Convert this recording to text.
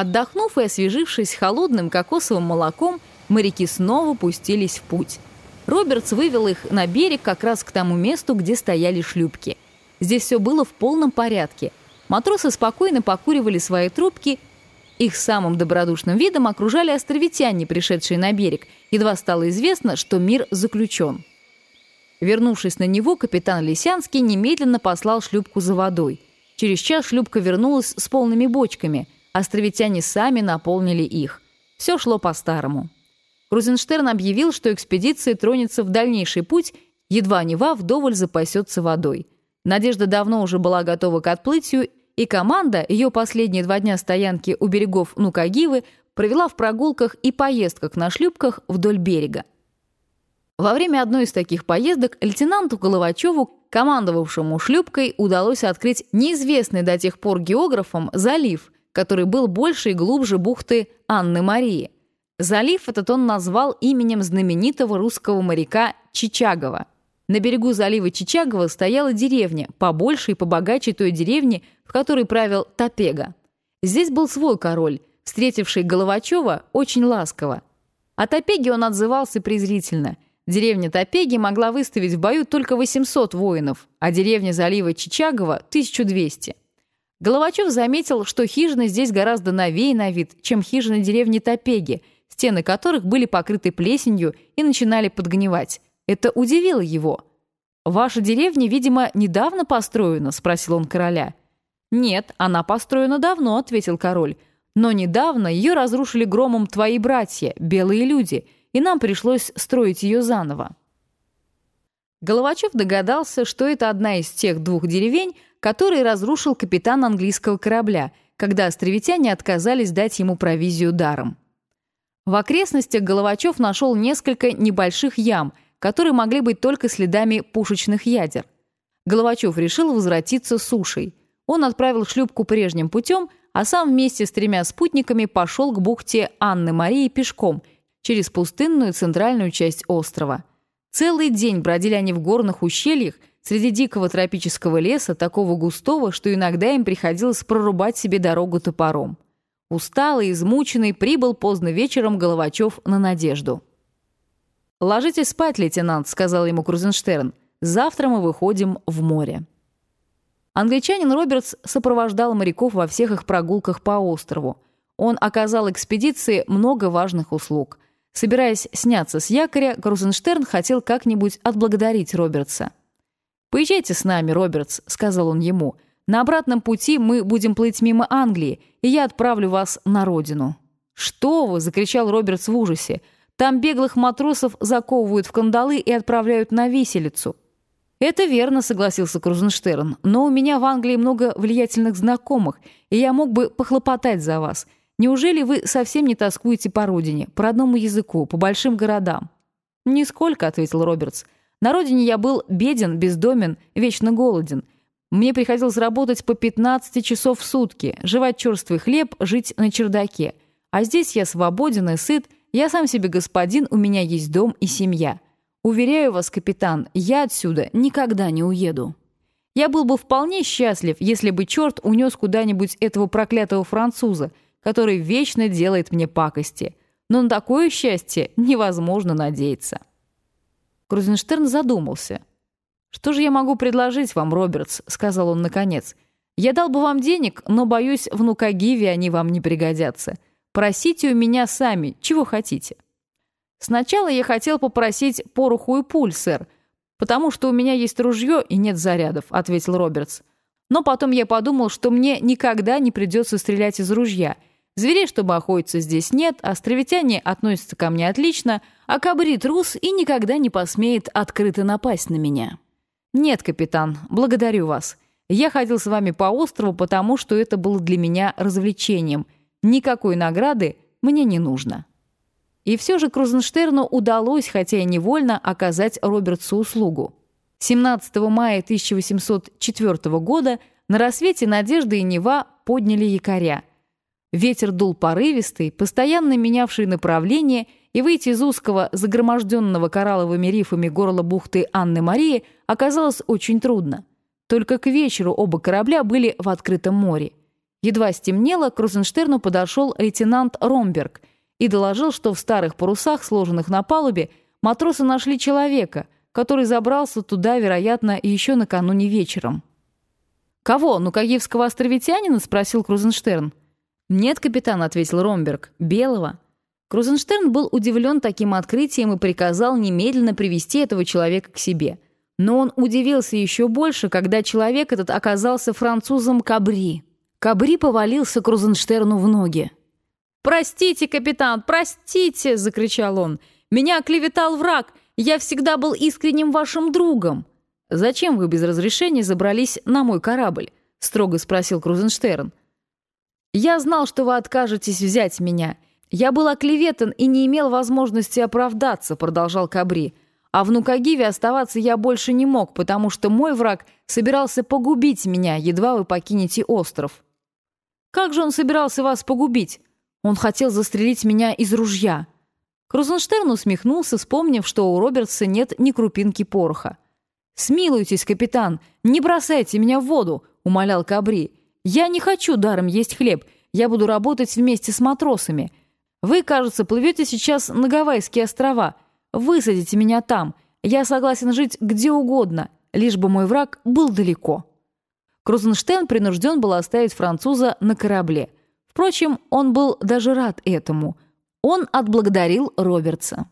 Отдохнув и освежившись холодным кокосовым молоком, моряки снова пустились в путь. Робертс вывел их на берег как раз к тому месту, где стояли шлюпки. Здесь все было в полном порядке. Матросы спокойно покуривали свои трубки, их самым добродушным видом окружали островитяне, пришедшие на берег. Едва стало известно, что мир заключен. Вернувшись на него, капитан Лисянский немедленно послал шлюпку за водой. Через час шлюпка вернулась с полными бочками. Островитяне сами наполнили их. Все шло по-старому. Крузенштерн объявил, что экспедиция тронется в дальнейший путь, едва Нева вдоволь запасется водой. Надежда давно уже была готова к отплытию, и команда, ее последние два дня стоянки у берегов Нукагивы, провела в прогулках и поездках на шлюпках вдоль берега. Во время одной из таких поездок лейтенанту Головачеву, командовавшему шлюпкой, удалось открыть неизвестный до тех пор географам залив, который был больше и глубже бухты Анны Марии. Залив этот он назвал именем знаменитого русского моряка Чичагова – на берегу залива Чичагова стояла деревня, побольше и побогаче той деревни, в которой правил Топега. Здесь был свой король, встретивший Головачева очень ласково. О Топеге он отзывался презрительно. Деревня Топеги могла выставить в бою только 800 воинов, а деревня залива Чичагова – 1200. Головачев заметил, что хижины здесь гораздо новее на вид, чем хижины деревни Топеги, стены которых были покрыты плесенью и начинали подгнивать. Это удивило его. «Ваша деревня, видимо, недавно построена?» – спросил он короля. «Нет, она построена давно», – ответил король. «Но недавно ее разрушили громом твои братья, белые люди, и нам пришлось строить ее заново». Головачев догадался, что это одна из тех двух деревень, которые разрушил капитан английского корабля, когда островитяне отказались дать ему провизию даром. В окрестностях Головачев нашел несколько небольших ям – которые могли быть только следами пушечных ядер. Головачев решил возвратиться сушей. Он отправил шлюпку прежним путем, а сам вместе с тремя спутниками пошел к бухте Анны Марии пешком через пустынную центральную часть острова. Целый день бродили они в горных ущельях среди дикого тропического леса, такого густого, что иногда им приходилось прорубать себе дорогу топором. Усталый, измученный, прибыл поздно вечером Головачев на Надежду. «Ложитесь спать, лейтенант», — сказал ему Крузенштерн. «Завтра мы выходим в море». Англичанин Робертс сопровождал моряков во всех их прогулках по острову. Он оказал экспедиции много важных услуг. Собираясь сняться с якоря, Крузенштерн хотел как-нибудь отблагодарить Робертса. «Поезжайте с нами, Робертс», — сказал он ему. «На обратном пути мы будем плыть мимо Англии, и я отправлю вас на родину». «Что вы!» — закричал Робертс в ужасе. Там беглых матросов заковывают в кандалы и отправляют на виселицу». «Это верно», — согласился Крузенштерн, «но у меня в Англии много влиятельных знакомых, и я мог бы похлопотать за вас. Неужели вы совсем не тоскуете по родине, по родному языку, по большим городам?» «Нисколько», — ответил Робертс. «На родине я был беден, бездомен, вечно голоден. Мне приходилось работать по 15 часов в сутки, жевать черствый хлеб, жить на чердаке. А здесь я свободен и сыт, я сам себе господин, у меня есть дом и семья. Уверяю вас, капитан, я отсюда никогда не уеду. Я был бы вполне счастлив, если бы черт унес куда-нибудь этого проклятого француза, который вечно делает мне пакости. Но на такое счастье невозможно надеяться. Крузенштерн задумался. «Что же я могу предложить вам, Робертс?» — сказал он наконец. «Я дал бы вам денег, но, боюсь, в Нукагиве они вам не пригодятся. Просите у меня сами, чего хотите. Сначала я хотел попросить пороху и пуль, сэр, потому что у меня есть ружье и нет зарядов, ответил Робертс. Но потом я подумал, что мне никогда не придется стрелять из ружья. Зверей, чтобы охотиться, здесь нет, островитяне относятся ко мне отлично, а кабрит рус и никогда не посмеет открыто напасть на меня. Нет, капитан, благодарю вас. Я ходил с вами по острову, потому что это было для меня развлечением — Никакой награды мне не нужно. И все же Крузенштерну удалось, хотя и невольно, оказать Робертсу услугу. 17 мая 1804 года на рассвете Надежда и Нева подняли якоря. Ветер дул порывистый, постоянно менявший направление, и выйти из узкого, загроможденного коралловыми рифами горла бухты Анны-Марии оказалось очень трудно. Только к вечеру оба корабля были в открытом море. Едва стемнело, к Розенштерну подошел лейтенант Ромберг и доложил, что в старых парусах, сложенных на палубе, матросы нашли человека, который забрался туда, вероятно, еще накануне вечером. «Кого? Ну, Каевского островитянина?» — спросил Крузенштерн. «Нет, капитан», — ответил Ромберг. «Белого». Крузенштерн был удивлен таким открытием и приказал немедленно привести этого человека к себе. Но он удивился еще больше, когда человек этот оказался французом Кабри. Кабри повалился Крузенштерну в ноги. «Простите, капитан, простите!» — закричал он. «Меня оклеветал враг! Я всегда был искренним вашим другом!» «Зачем вы без разрешения забрались на мой корабль?» — строго спросил Крузенштерн. «Я знал, что вы откажетесь взять меня. Я был оклеветан и не имел возможности оправдаться», — продолжал Кабри. «А в Нукагиве оставаться я больше не мог, потому что мой враг собирался погубить меня, едва вы покинете остров». «Как же он собирался вас погубить? Он хотел застрелить меня из ружья». Крузенштерн усмехнулся, вспомнив, что у Робертса нет ни крупинки пороха. «Смилуйтесь, капитан, не бросайте меня в воду», — умолял Кабри. «Я не хочу даром есть хлеб, я буду работать вместе с матросами. Вы, кажется, плывете сейчас на Гавайские острова. Высадите меня там. Я согласен жить где угодно, лишь бы мой враг был далеко». Крузенштейн принужден был оставить француза на корабле. Впрочем, он был даже рад этому. Он отблагодарил Робертса.